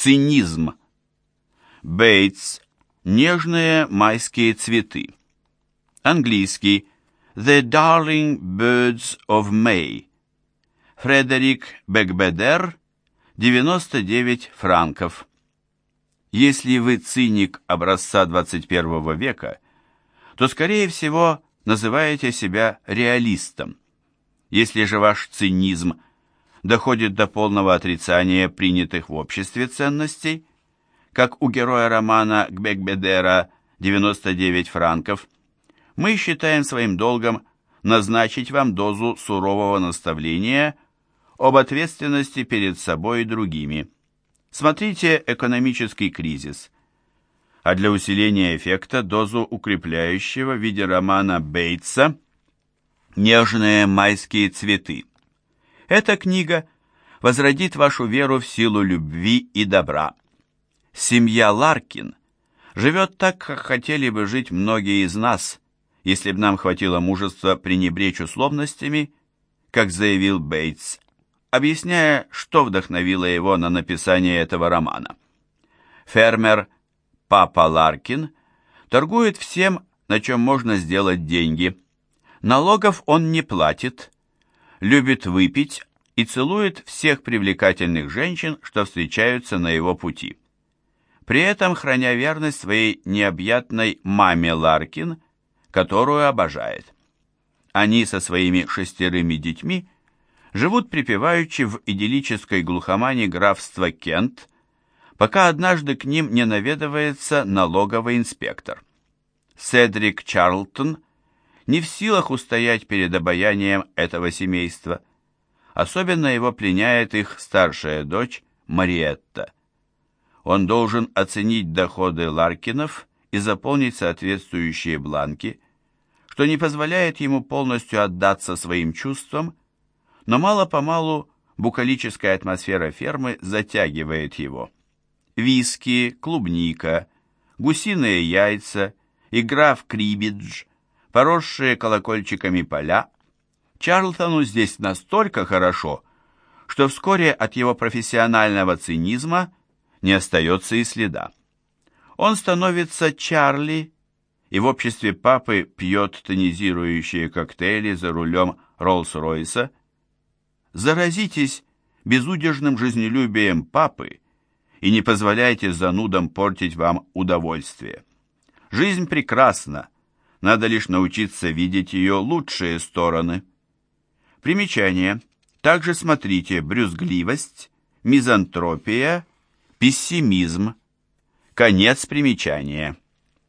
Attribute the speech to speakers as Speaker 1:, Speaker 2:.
Speaker 1: Цинизм. Бейтс. Нежные майские цветы. Английский. The Darling Birds of May. Фредерик Бекбедер. 99 франков. Если вы циник образца 21 века, то, скорее всего, называете себя реалистом. Если же ваш цинизм – доходит до полного отрицания принятых в обществе ценностей, как у героя романа Гбекбедера «99 франков», мы считаем своим долгом назначить вам дозу сурового наставления об ответственности перед собой и другими. Смотрите «Экономический кризис». А для усиления эффекта дозу укрепляющего в виде романа Бейтса «Нежные майские цветы». Эта книга возродит вашу веру в силу любви и добра. Семья Ларкин живет так, как хотели бы жить многие из нас, если бы нам хватило мужества пренебречь условностями, как заявил Бейтс, объясняя, что вдохновило его на написание этого романа. Фермер Папа Ларкин торгует всем, на чем можно сделать деньги. Налогов он не платит, любит выпить и целует всех привлекательных женщин, что встречаются на его пути. При этом храня верность своей необъятной маме Ларкин, которую обожает. Они со своими шестерыми детьми живут припеваючи в идиллической глухомане графства Кент, пока однажды к ним не наведывается налоговый инспектор. Седрик Чарлтон не в силах устоять перед обаянием этого семейства. Особенно его пленяет их старшая дочь Мариетта. Он должен оценить доходы Ларкинов и заполнить соответствующие бланки, что не позволяет ему полностью отдаться своим чувствам, но мало-помалу букалическая атмосфера фермы затягивает его. Виски, клубника, гусиные яйца, игра в крибидж, поросшие колокольчиками поля. Чарлтону здесь настолько хорошо, что вскоре от его профессионального цинизма не остается и следа. Он становится Чарли и в обществе папы пьет тонизирующие коктейли за рулем Роллс-Ройса. Заразитесь безудержным жизнелюбием папы и не позволяйте занудам портить вам удовольствие. Жизнь прекрасна, надо лишь научиться видеть ее лучшие стороны. Примечание. Также смотрите брюзгливость, мизантропия, пессимизм. Конец примечания.